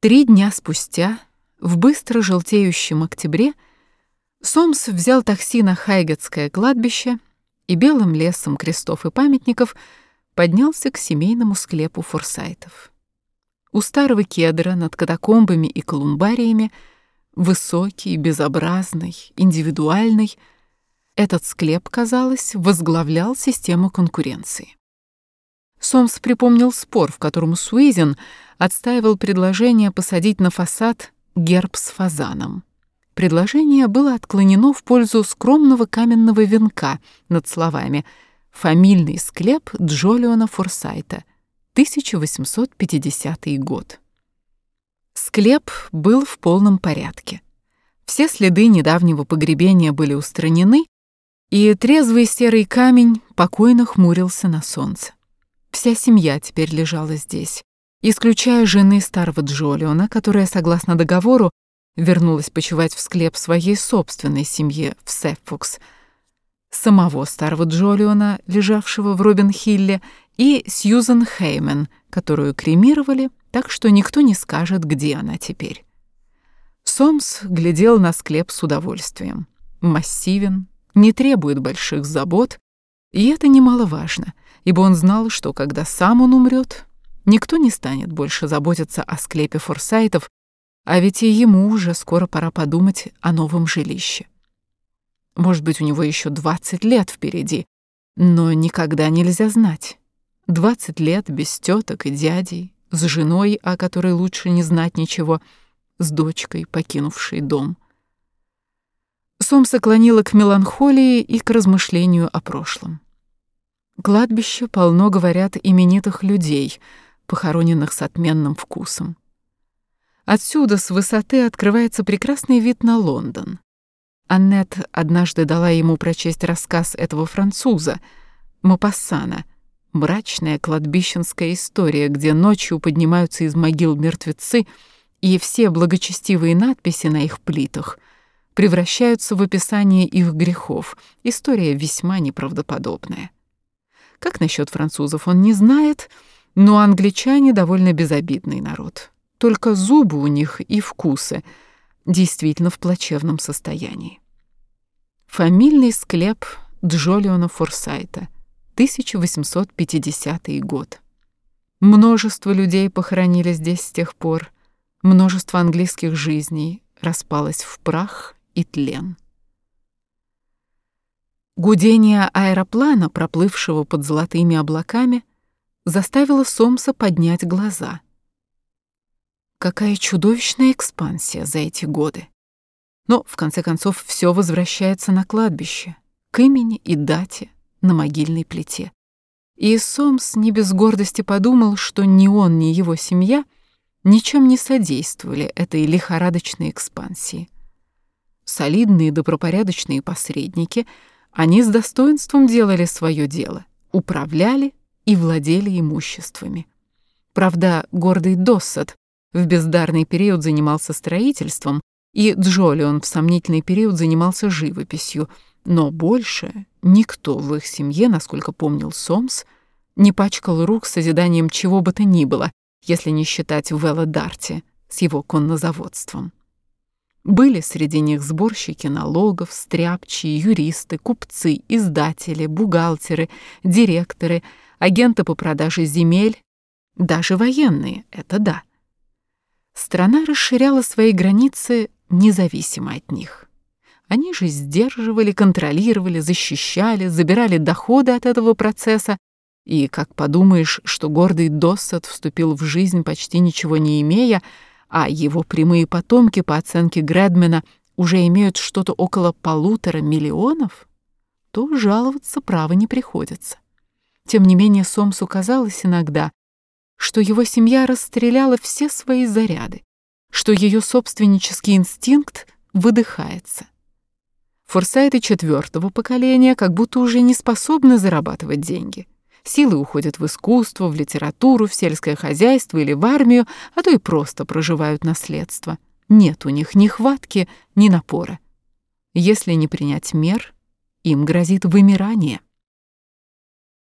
Три дня спустя, в быстро желтеющем октябре, Сомс взял такси на Хайгетское кладбище и белым лесом крестов и памятников поднялся к семейному склепу форсайтов. У старого кедра над катакомбами и колумбариями, высокий, безобразный, индивидуальный, этот склеп, казалось, возглавлял систему конкуренции. Сомс припомнил спор, в котором Суизен отстаивал предложение посадить на фасад герб с фазаном. Предложение было отклонено в пользу скромного каменного венка над словами «Фамильный склеп Джолиона Форсайта, 1850 год». Склеп был в полном порядке. Все следы недавнего погребения были устранены, и трезвый серый камень покойно хмурился на солнце. Вся семья теперь лежала здесь, исключая жены старого Джолиона, которая, согласно договору, вернулась почивать в склеп своей собственной семье в Сеффукс, самого старого Джолиона, лежавшего в Робин-Хилле, и Сьюзен Хеймен, которую кремировали, так что никто не скажет, где она теперь. Сомс глядел на склеп с удовольствием. Массивен, не требует больших забот, и это немаловажно, ибо он знал, что когда сам он умрет, никто не станет больше заботиться о склепе форсайтов, а ведь и ему уже скоро пора подумать о новом жилище. Может быть, у него еще 20 лет впереди, но никогда нельзя знать. 20 лет без теток и дядей, с женой, о которой лучше не знать ничего, с дочкой, покинувшей дом. Сомса клонила к меланхолии и к размышлению о прошлом. Кладбище полно, говорят, именитых людей, похороненных с отменным вкусом. Отсюда, с высоты, открывается прекрасный вид на Лондон. Аннет однажды дала ему прочесть рассказ этого француза, Мапассана, мрачная кладбищенская история, где ночью поднимаются из могил мертвецы, и все благочестивые надписи на их плитах превращаются в описание их грехов. История весьма неправдоподобная. Как насчет французов, он не знает, но англичане довольно безобидный народ. Только зубы у них и вкусы действительно в плачевном состоянии. Фамильный склеп Джолиона Форсайта, 1850 год. Множество людей похоронили здесь с тех пор, множество английских жизней распалось в прах и тлен. Гудение аэроплана, проплывшего под золотыми облаками, заставило Сомса поднять глаза. Какая чудовищная экспансия за эти годы. Но, в конце концов, все возвращается на кладбище, к имени и дате на могильной плите. И Сомс не без гордости подумал, что ни он, ни его семья ничем не содействовали этой лихорадочной экспансии. Солидные добропорядочные посредники — они с достоинством делали свое дело, управляли и владели имуществами. Правда, гордый Доссет в бездарный период занимался строительством, и Джолион в сомнительный период занимался живописью, но больше никто в их семье, насколько помнил Сомс, не пачкал рук созиданием чего бы то ни было, если не считать Вэлла Дарти с его коннозаводством. Были среди них сборщики налогов, стряпчие, юристы, купцы, издатели, бухгалтеры, директоры, агенты по продаже земель, даже военные, это да. Страна расширяла свои границы независимо от них. Они же сдерживали, контролировали, защищали, забирали доходы от этого процесса, и, как подумаешь, что гордый Доссет вступил в жизнь почти ничего не имея, а его прямые потомки, по оценке Грэдмена, уже имеют что-то около полутора миллионов, то жаловаться право не приходится. Тем не менее, Сомсу казалось иногда, что его семья расстреляла все свои заряды, что ее собственнический инстинкт выдыхается. Форсайты четвертого поколения как будто уже не способны зарабатывать деньги — Силы уходят в искусство, в литературу, в сельское хозяйство или в армию, а то и просто проживают наследство. Нет у них ни хватки, ни напора. Если не принять мер, им грозит вымирание.